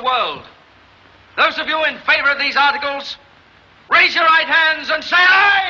the world. Those of you in favor of these articles, raise your right hands and say aye! Aye!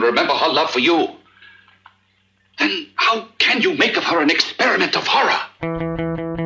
Remember her love for you, then how can you make of her an experiment of horror?